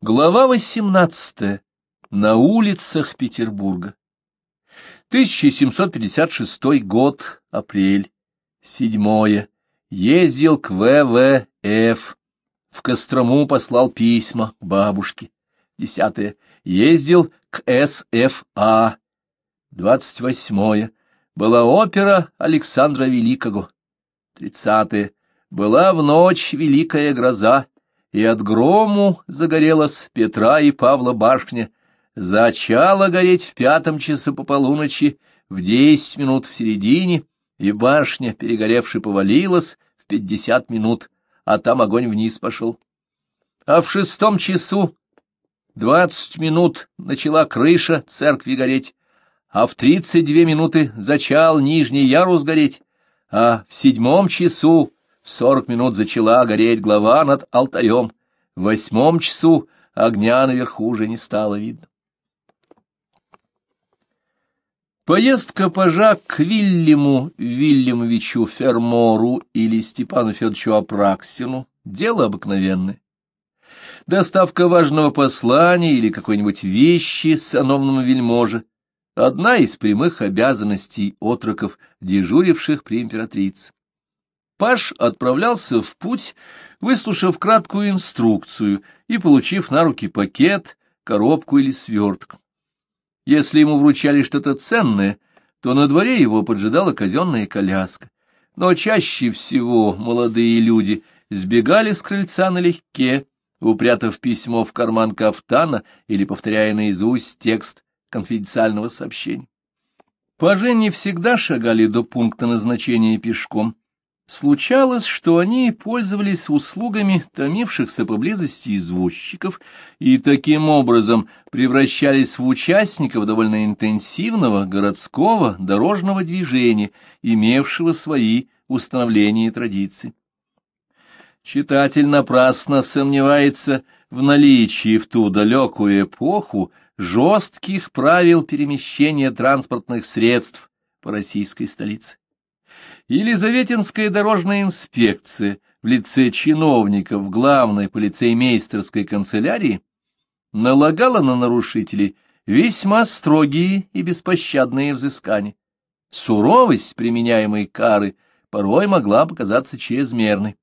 Глава 18. На улицах Петербурга. 1756 год, апрель. Седьмое. Ездил к ВВФ. В Кострому послал письма бабушке. Десятое. Ездил к СФА. Двадцать восьмое. Была опера Александра Великого. Тридцатое. Была в ночь великая гроза и от грому загорелась Петра и Павла башня, зачала гореть в пятом часу по полуночи, в десять минут в середине, и башня, перегоревши, повалилась в пятьдесят минут, а там огонь вниз пошел. А в шестом часу двадцать минут начала крыша церкви гореть, а в тридцать две минуты зачал нижний ярус гореть, а в седьмом часу сорок минут зачала гореть глава над алтарем. В восьмом часу огня наверху уже не стало видно. Поездка пажа к Вильяму Вильямовичу Фермору или Степану Федоровичу Апраксину — дело обыкновенное. Доставка важного послания или какой-нибудь вещи сановному вельможе — одна из прямых обязанностей отроков, дежуривших при императрице. Паш отправлялся в путь, выслушав краткую инструкцию и получив на руки пакет, коробку или сверток. Если ему вручали что-то ценное, то на дворе его поджидала казенная коляска. Но чаще всего молодые люди сбегали с крыльца налегке, упрятав письмо в карман кафтана или повторяя наизусть текст конфиденциального сообщения. Пажи не всегда шагали до пункта назначения пешком, Случалось, что они пользовались услугами томившихся поблизости извозчиков и таким образом превращались в участников довольно интенсивного городского дорожного движения, имевшего свои установления и традиции. Читатель напрасно сомневается в наличии в ту далекую эпоху жестких правил перемещения транспортных средств по российской столице. Елизаветинская дорожная инспекция в лице чиновников главной полицеймейстерской канцелярии налагала на нарушителей весьма строгие и беспощадные взыскания. Суровость применяемой кары порой могла показаться чрезмерной.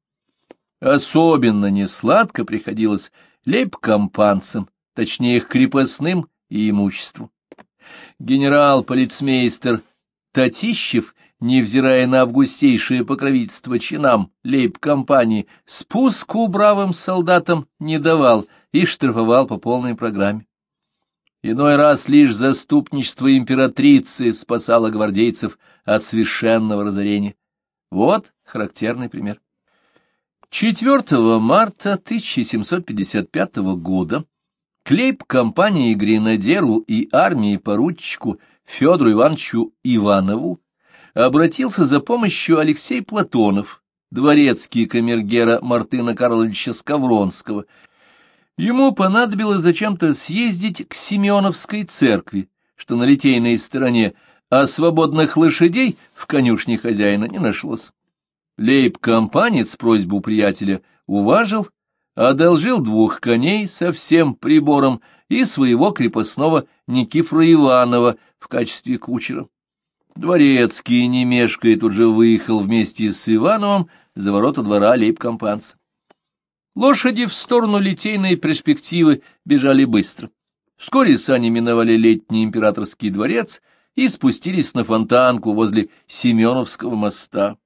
Особенно несладко приходилось лейб-компанцам, точнее их крепостным и имуществу. Генерал-полицмейстер Татищев невзирая на августейшее покровительство чинам лейб-компании, спуску бравым солдатам не давал и штрафовал по полной программе. Иной раз лишь заступничество императрицы спасало гвардейцев от священного разорения. Вот характерный пример. 4 марта 1755 года клейб компании Гренадеру и армии поручику Федору Ивановичу Иванову обратился за помощью Алексей Платонов, дворецкий камергера Мартына Карловича Скавронского. Ему понадобилось зачем-то съездить к Семеновской церкви, что на литейной стороне, а свободных лошадей в конюшне хозяина не нашлось. Лейб-компанец просьбу приятеля уважил, одолжил двух коней со всем прибором и своего крепостного Никифора Иванова в качестве кучера. Дворецкий, не мешкая, тут же выехал вместе с Ивановым за ворота двора лейб-компанца. Лошади в сторону литейной перспективы бежали быстро. Вскоре сани миновали летний императорский дворец и спустились на фонтанку возле Семеновского моста.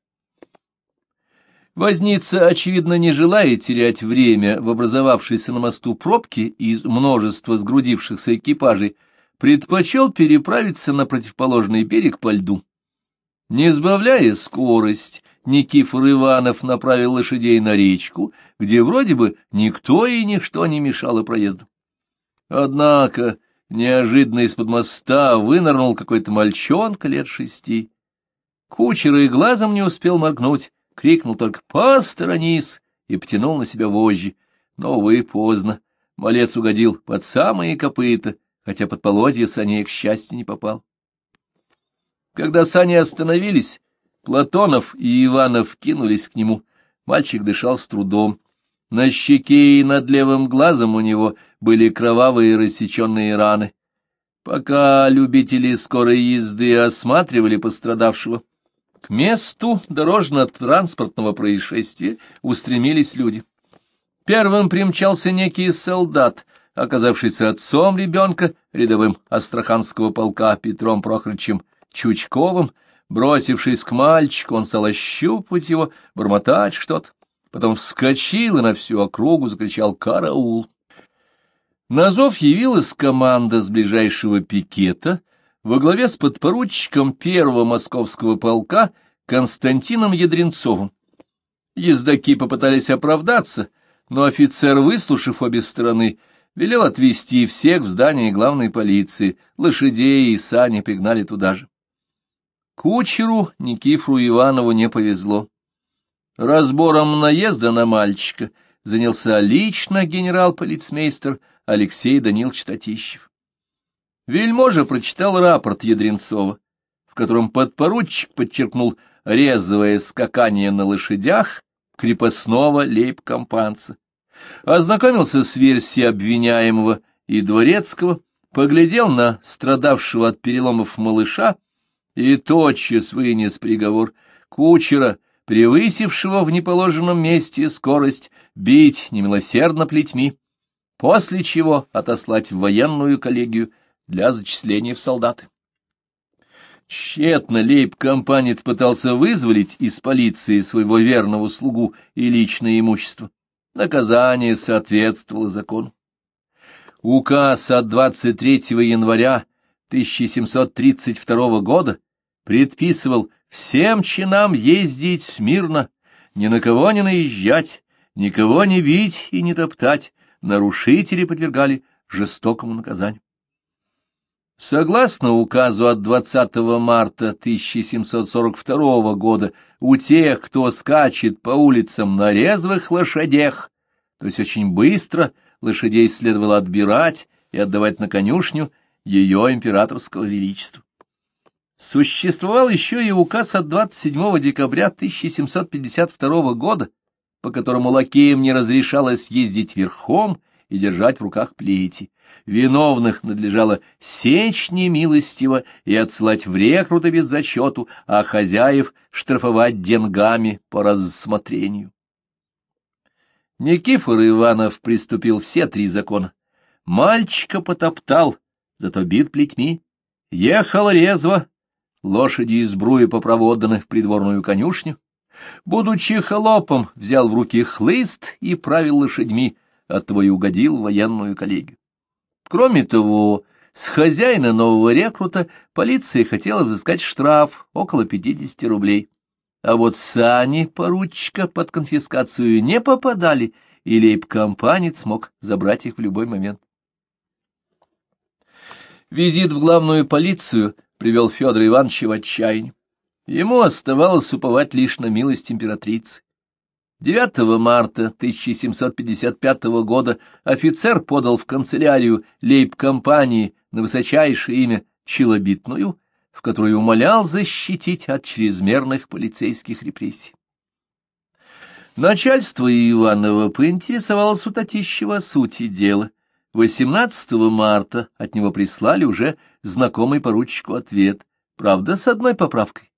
Возница, очевидно, не желая терять время в образовавшейся на мосту пробке из множества сгрудившихся экипажей, предпочел переправиться на противоположный берег по льду. Не сбавляя скорость, Никифор Иванов направил лошадей на речку, где вроде бы никто и ничто не мешало проезду. Однако неожиданно из-под моста вынырнул какой-то мальчонка лет шести. Кучер и глазом не успел моргнуть, крикнул только «Посторонись!» и потянул на себя вожжи. Но, увы, поздно. Малец угодил под самые копыта, хотя под полозья саней, к счастью, не попал. Когда сани остановились, Платонов и Иванов кинулись к нему. Мальчик дышал с трудом. На щеке и над левым глазом у него были кровавые рассеченные раны. Пока любители скорой езды осматривали пострадавшего, к месту дорожно-транспортного происшествия устремились люди. Первым примчался некий солдат, оказавшийся отцом ребенка, рядовым Астраханского полка Петром Прохорычем Чучковым. Бросившись к мальчику, он стал ощупывать его, бормотать что-то. Потом вскочил и на всю округу закричал «Караул!». На зов явилась команда с ближайшего пикета во главе с подпоручиком первого московского полка Константином Ядренцовым. Ездаки попытались оправдаться, но офицер, выслушав обе стороны, велел отвезти всех в здание главной полиции, лошадей и сани пригнали туда же. Кучеру Никифру Иванову не повезло. Разбором наезда на мальчика занялся лично генерал-полицмейстер Алексей Данилович Татищев. Вельможа прочитал рапорт Ядренцова, в котором подпоручик подчеркнул резвое скакание на лошадях крепостного лейб-компанца, ознакомился с версией обвиняемого и дворецкого, поглядел на страдавшего от переломов малыша и тотчас вынес приговор кучера, превысившего в неположенном месте скорость, бить немилосердно плетьми, после чего отослать в военную коллегию для зачисления в солдаты. Тщетно лейб-компанец пытался вызволить из полиции своего верного слугу и личное имущество. Наказание соответствовало закону. Указ от 23 января 1732 года предписывал всем чинам ездить смирно, ни на кого не наезжать, никого не бить и не топтать, нарушители подвергали жестокому наказанию. Согласно указу от 20 марта 1742 года, у тех, кто скачет по улицам на резвых лошадях, то есть очень быстро лошадей следовало отбирать и отдавать на конюшню ее императорского величества. Существовал еще и указ от 27 декабря 1752 года, по которому лакеям не разрешалось ездить верхом и держать в руках плети. Виновных надлежало сечь немилостиво и отсылать в рекруты без зачету, а хозяев штрафовать деньгами по рассмотрению. Никифор Иванов приступил все три закона. Мальчика потоптал, зато бит плетьми. Ехал резво, лошади из бруи попроводаны в придворную конюшню. Будучи холопом, взял в руки хлыст и правил лошадьми, оттого и угодил в военную коллегию. Кроме того, с хозяина нового рекрута полиция хотела взыскать штраф около 50 рублей. А вот сани поручика под конфискацию не попадали, и лейб-компанец мог забрать их в любой момент. Визит в главную полицию привел Федора Ивановича в отчаяние. Ему оставалось уповать лишь на милость императрицы. 9 марта 1755 года офицер подал в канцелярию лейб-компании на высочайшее имя Челобитную, в которой умолял защитить от чрезмерных полицейских репрессий. Начальство Иванова поинтересовалось у Татищева о сути дела. 18 марта от него прислали уже знакомый поручику ответ, правда, с одной поправкой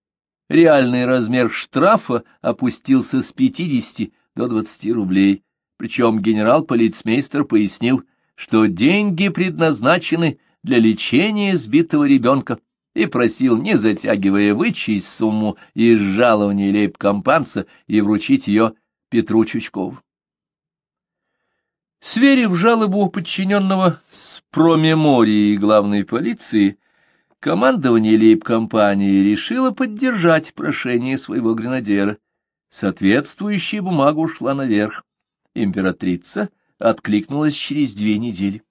реальный размер штрафа опустился с 50 до 20 рублей, причем генерал-полицмейстер пояснил, что деньги предназначены для лечения сбитого ребенка, и просил, не затягивая, вычесть сумму из жалования лейб-компанца и вручить ее Петру Чучкову. Сверив жалобу подчиненного с промеморией главной полиции, командование лейб-компании решило поддержать прошение своего гренадера. Соответствующая бумага ушла наверх. Императрица откликнулась через две недели.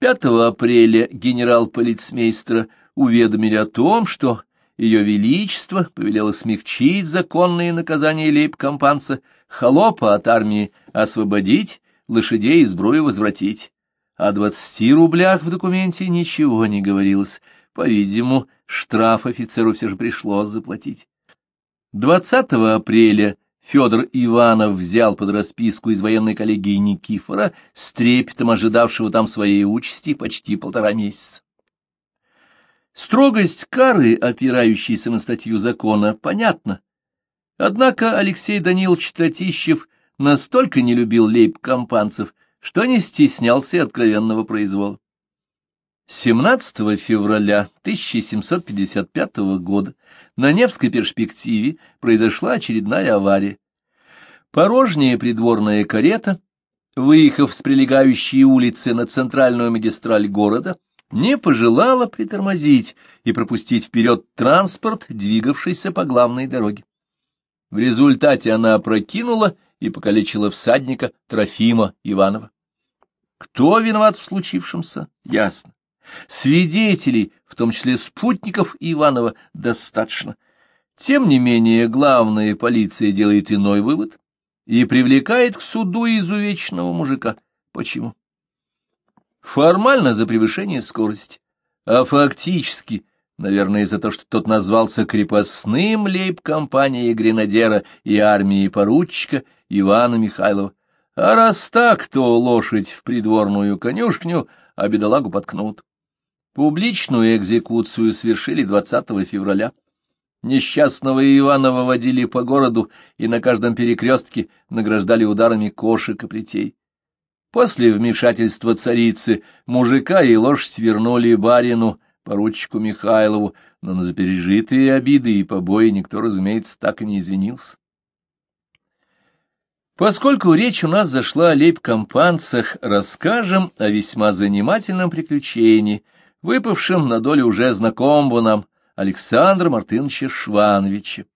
5 апреля генерал-полицмейстера уведомили о том, что ее Величество повелело смягчить законные наказания лейб-компанца, холопа от армии освободить, лошадей из сбрую возвратить. О двадцати рублях в документе ничего не говорилось. По-видимому, штраф офицеру все же пришлось заплатить. 20 апреля Федор Иванов взял под расписку из военной коллегии Никифора, с трепетом ожидавшего там своей участи почти полтора месяца. Строгость кары, опирающейся на статью закона, понятна. Однако Алексей Данилович Татищев настолько не любил лейб-компанцев, что не стеснялся откровенного произвола. 17 февраля 1755 года на Невской перспективе произошла очередная авария. Порожняя придворная карета, выехав с прилегающей улицы на центральную магистраль города, не пожелала притормозить и пропустить вперед транспорт, двигавшийся по главной дороге. В результате она опрокинула и покалечила всадника Трофима Иванова. Кто виноват в случившемся, ясно. Свидетелей, в том числе спутников Иванова, достаточно. Тем не менее, главная полиция делает иной вывод и привлекает к суду изувеченного мужика. Почему? Формально за превышение скорости, а фактически, наверное, за то, что тот назвался крепостным лейб-компанией гренадера и армии поручика Ивана Михайлова. А раз так, то лошадь в придворную конюшню, а бедолагу подкнут. Публичную экзекуцию совершили 20 февраля. Несчастного Ивана выводили по городу и на каждом перекрестке награждали ударами кошек и плетей. После вмешательства царицы мужика и лошадь вернули барину, поручику Михайлову, но на пережитые обиды и побои никто, разумеется, так и не извинился. Поскольку речь у нас зашла о лейб-компанцах, расскажем о весьма занимательном приключении, выпавшем на долю уже знакомого нам Александра Мартыновича Швановича.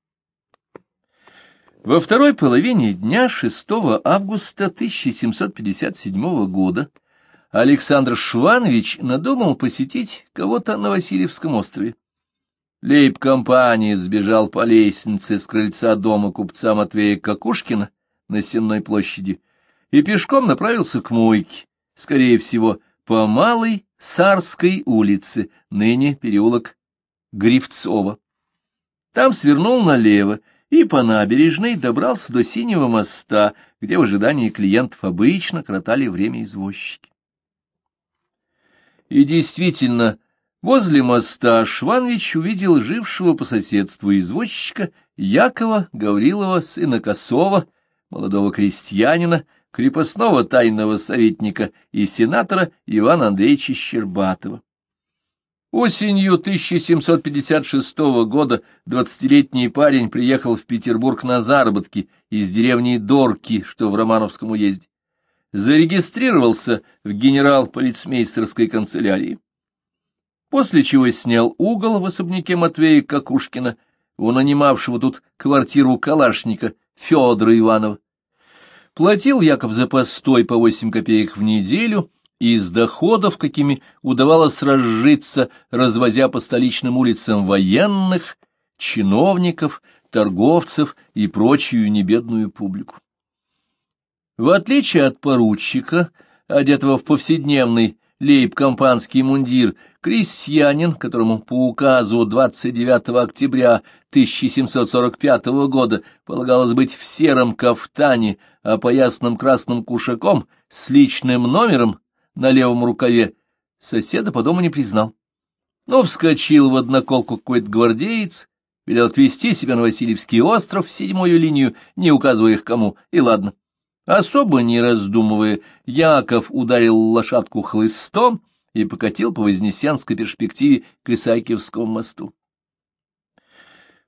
Во второй половине дня 6 августа 1757 года Александр Шванович надумал посетить кого-то на Васильевском острове. Лейб-компания сбежал по лестнице с крыльца дома купца Матвея Кокушкина на Сенной площади и пешком направился к мойке, скорее всего, по Малой Сарской улице, ныне переулок Гривцова. Там свернул налево и по набережной добрался до Синего моста, где в ожидании клиентов обычно кротали время извозчики. И действительно, возле моста Шванович увидел жившего по соседству извозчика Якова Гаврилова, сына Косова, молодого крестьянина, крепостного тайного советника и сенатора Ивана Андреевича Щербатова. Осенью 1756 года двадцатилетний парень приехал в Петербург на заработки из деревни Дорки, что в Романовском уезде. Зарегистрировался в генерал-полицмейстерской канцелярии. После чего снял угол в особняке Матвея Кокушкина, у нанимавшего тут квартиру калашника Федора Иванова. Платил Яков за постой по восемь копеек в неделю — из доходов, какими удавалось разжиться, развозя по столичным улицам военных, чиновников, торговцев и прочую небедную публику. В отличие от поручика, одетого в повседневный лейб-компанский мундир, крестьянин, которому по указу 29 октября 1745 года полагалось быть в сером кафтане, опоясанном красным кушаком, с личным номером на левом рукаве, соседа по дому не признал. Но вскочил в одноколку какой-то гвардеец, велел отвезти себя на Васильевский остров в седьмую линию, не указывая их кому, и ладно. Особо не раздумывая, Яков ударил лошадку хлыстом и покатил по Вознесенской перспективе к Исаакиевскому мосту.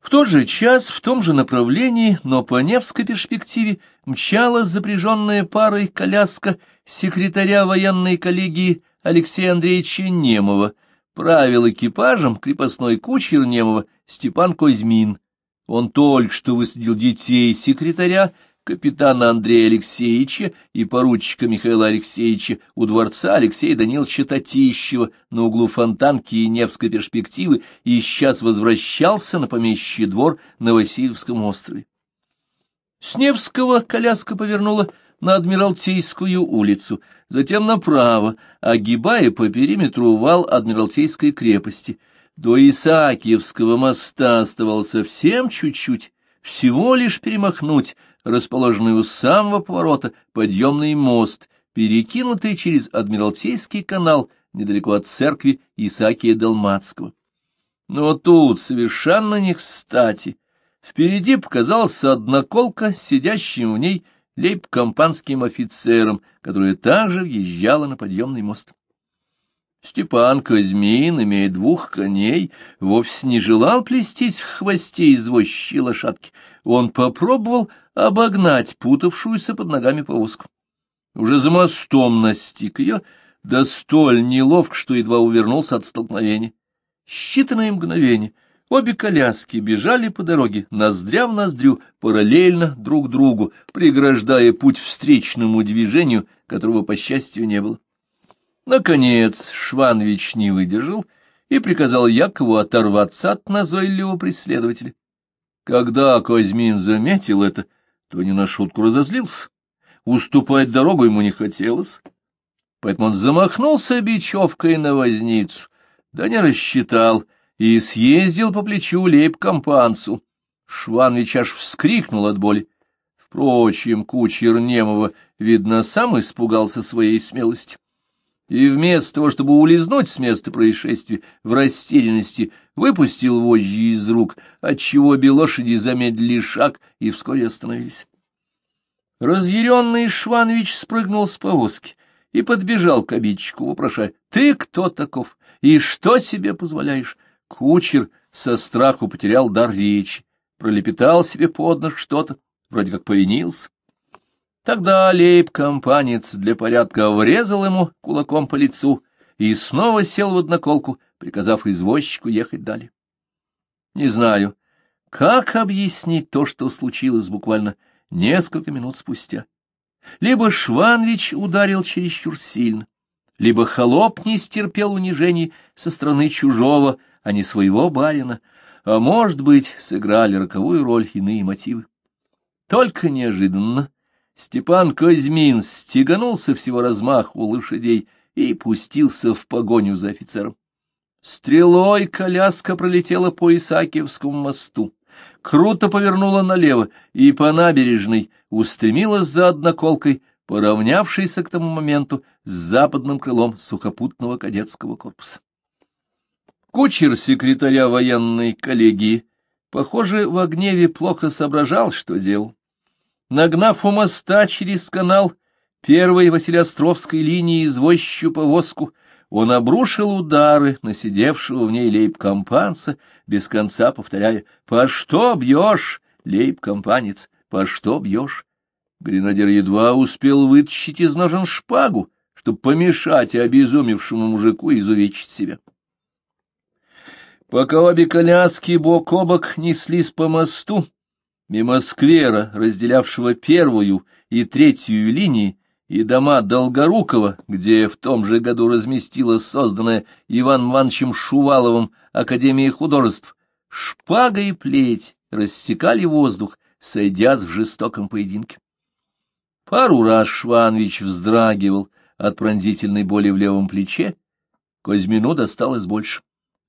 В тот же час, в том же направлении, но по Невской перспективе, мчалась запряженная парой коляска секретаря военной коллегии Алексея Андреевича Немова, правил экипажем крепостной кучер Немова Степан Козьмин. Он только что высадил детей секретаря капитана Андрея Алексеевича и поручика Михаила Алексеевича у дворца Алексея Даниловича Татищева на углу Фонтанки и Невской перспективы и сейчас возвращался на помещичий двор на Васильевском острове. С Невского коляска повернула на Адмиралтейскую улицу, затем направо, огибая по периметру вал Адмиралтейской крепости. До Исаакиевского моста оставалось совсем чуть-чуть, всего лишь перемахнуть расположенный у самого поворота подъемный мост, перекинутый через Адмиралтейский канал недалеко от церкви Исаакия Далматского. Но тут совершенно не кстати. Впереди показался одноколка, сидящим в ней лейб-компанским офицером, которая также въезжала на подъемный мост. Степан Казьмин, имея двух коней, вовсе не желал плестись в хвосте извозчей лошадки. Он попробовал обогнать путавшуюся под ногами повозку. Уже за мостом настиг ее, да столь неловко, что едва увернулся от столкновения. Считанные мгновения обе коляски бежали по дороге, ноздря в ноздрю, параллельно друг другу, преграждая путь встречному движению, которого, по счастью, не было. Наконец Шванович не выдержал и приказал Якову оторваться от назойливого преследователя. Когда Козьмин заметил это, то не на шутку разозлился. Уступать дорогу ему не хотелось, поэтому он замахнулся бечевкой на возницу, да не рассчитал и съездил по плечу лейб-компанцу. Шванович аж вскрикнул от боли. Впрочем, кучер Немова, видно, сам испугался своей смелости и вместо того, чтобы улизнуть с места происшествия, в растерянности выпустил вожжи из рук, отчего обе лошади замедлили шаг и вскоре остановились. Разъяренный Шванович спрыгнул с повозки и подбежал к обидчику, вопрошая, «Ты кто таков? И что себе позволяешь?» Кучер со страху потерял дар речи, пролепетал себе под нос что-то, вроде как повинился. Тогда лейб-компанец для порядка врезал ему кулаком по лицу и снова сел в одноколку, приказав извозчику ехать далее. Не знаю, как объяснить то, что случилось буквально несколько минут спустя. Либо Шванвич ударил чересчур сильно, либо холоп не стерпел унижений со стороны чужого, а не своего барина, а, может быть, сыграли роковую роль иные мотивы. Только неожиданно Степан Козьмин стеганулся всего размаху лошадей и пустился в погоню за офицером. Стрелой коляска пролетела по Исаакиевскому мосту, круто повернула налево и по набережной устремилась за одноколкой, поравнявшейся к тому моменту с западным крылом сухопутного кадетского корпуса. Кучер секретаря военной коллегии, похоже, в гневе плохо соображал, что делал. Нагнав у моста через канал первой Василиостровской линии извозчую повозку, он обрушил удары на сидевшего в ней лейб-компанца, без конца повторяя «По что бьешь, лейб-компанец, по что бьешь?» Гренадер едва успел вытащить из ножен шпагу, чтобы помешать обезумевшему мужику изувечить себя. Пока обе коляски бок о бок неслись по мосту, Мимо сквера, разделявшего первую и третью линии, и дома Долгорукова, где в том же году разместилась созданная Иван Ивановичем Шуваловым Академия художеств, шпага и плеть рассекали воздух, сойдясь в жестоком поединке. Пару раз Шванович вздрагивал от пронзительной боли в левом плече, Козьмину досталось больше.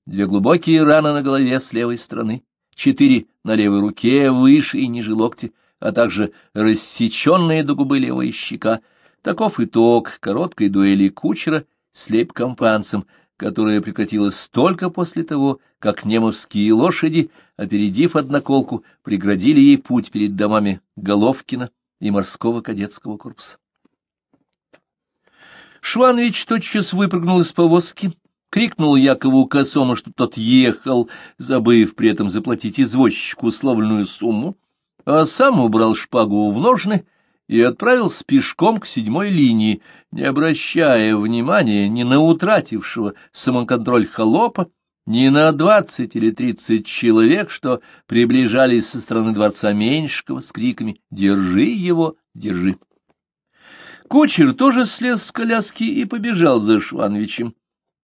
Две глубокие раны на голове с левой стороны четыре на левой руке, выше и ниже локти, а также рассеченная до губы левая щека. Таков итог короткой дуэли кучера с лейб-компанцем, которая прекратилась только после того, как немовские лошади, опередив одноколку, преградили ей путь перед домами Головкина и морского кадетского корпуса. Шванович тотчас выпрыгнул из повозки, крикнул Якову Косому, что тот ехал, забыв при этом заплатить извозчику условленную сумму, а сам убрал шпагу в ножны и отправился пешком к седьмой линии, не обращая внимания ни на утратившего самоконтроль холопа, ни на двадцать или тридцать человек, что приближались со стороны дворца Меньшикова с криками «Держи его, держи!». Кучер тоже слез с коляски и побежал за Швановичем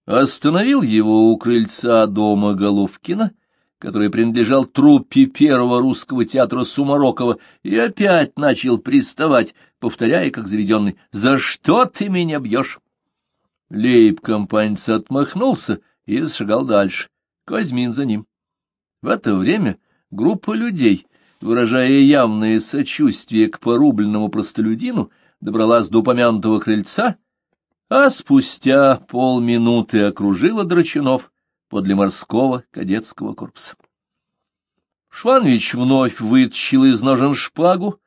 остановил его у крыльца дома Головкина, который принадлежал труппе первого русского театра Сумарокова, и опять начал приставать, повторяя, как заведенный, «За что ты меня бьешь?» Лейб-компанец отмахнулся и зашагал дальше. Козьмин за ним. В это время группа людей, выражая явное сочувствие к порубленному простолюдину, добралась до упомянутого крыльца, а спустя полминуты окружила Драчунов подле морского кадетского корпуса. Шванович вновь вытащил из ножен шпагу,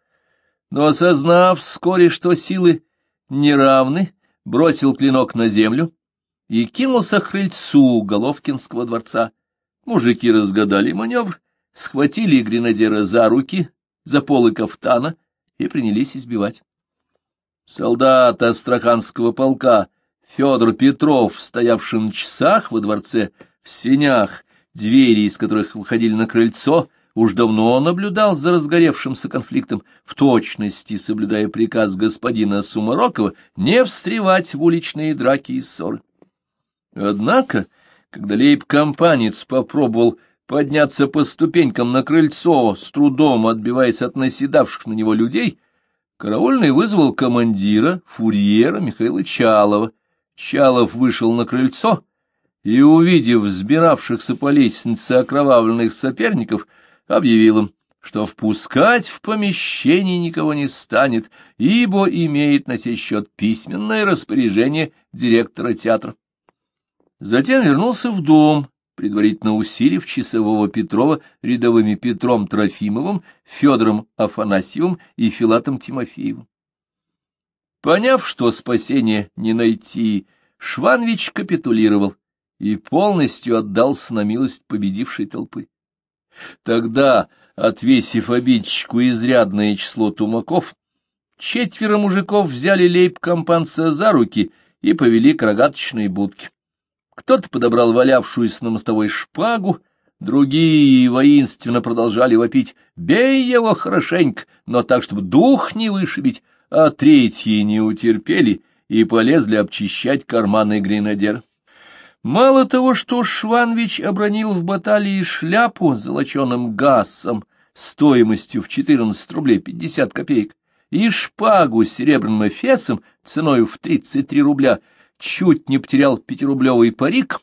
но, осознав вскоре, что силы неравны, бросил клинок на землю и кинулся к крыльцу Головкинского дворца. Мужики разгадали маневр, схватили гренадера за руки, за полы кафтана и принялись избивать. Солдат Астраханского полка Федор Петров, стоявший на часах во дворце, в сенях, двери из которых выходили на крыльцо, уж давно наблюдал за разгоревшимся конфликтом, в точности соблюдая приказ господина Сумарокова не встревать в уличные драки и ссоры. Однако, когда лейб-компанец попробовал подняться по ступенькам на крыльцо, с трудом отбиваясь от наседавших на него людей, караульный вызвал командира, фурьера Михаила Чалова. Чалов вышел на крыльцо и, увидев взбиравшихся по лестнице окровавленных соперников, объявил им, что впускать в помещение никого не станет, ибо имеет на сей счет письменное распоряжение директора театра. Затем вернулся в дом, предварительно усилив часового Петрова рядовыми Петром Трофимовым, Федором Афанасьевым и Филатом Тимофеевым. Поняв, что спасения не найти, Шванвич капитулировал и полностью отдался на милость победившей толпы. Тогда, отвесив обидчику изрядное число тумаков, четверо мужиков взяли лейб-компанца за руки и повели к рогаточной будке. Кто-то подобрал валявшуюся на мостовой шпагу, другие воинственно продолжали вопить «Бей его хорошенько, но так, чтобы дух не вышибить», а третьи не утерпели и полезли обчищать карманы гренадера. Мало того, что Шванвич обронил в баталии шляпу с золоченым гассом стоимостью в 14 рублей 50 копеек и шпагу с серебряным эфесом ценой в 33 рубля, чуть не потерял пятирублевый парик,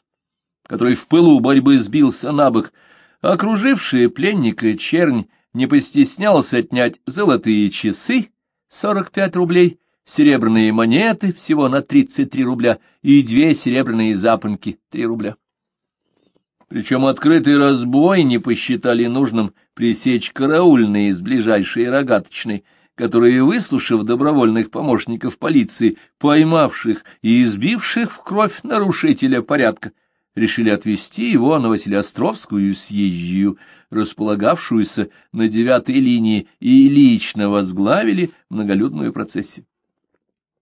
который в пылу борьбы сбился на бок, окружившая пленника чернь не постеснялся отнять золотые часы 45 рублей серебряные монеты всего на 33 рубля и две серебряные запонки 3 рубля. Причем открытый разбой не посчитали нужным пресечь караульные из ближайшей рогаточной, которые, выслушав добровольных помощников полиции, поймавших и избивших в кровь нарушителя порядка, решили отвезти его на Василиостровскую съезжию, располагавшуюся на девятой линии, и лично возглавили многолюдную процессию.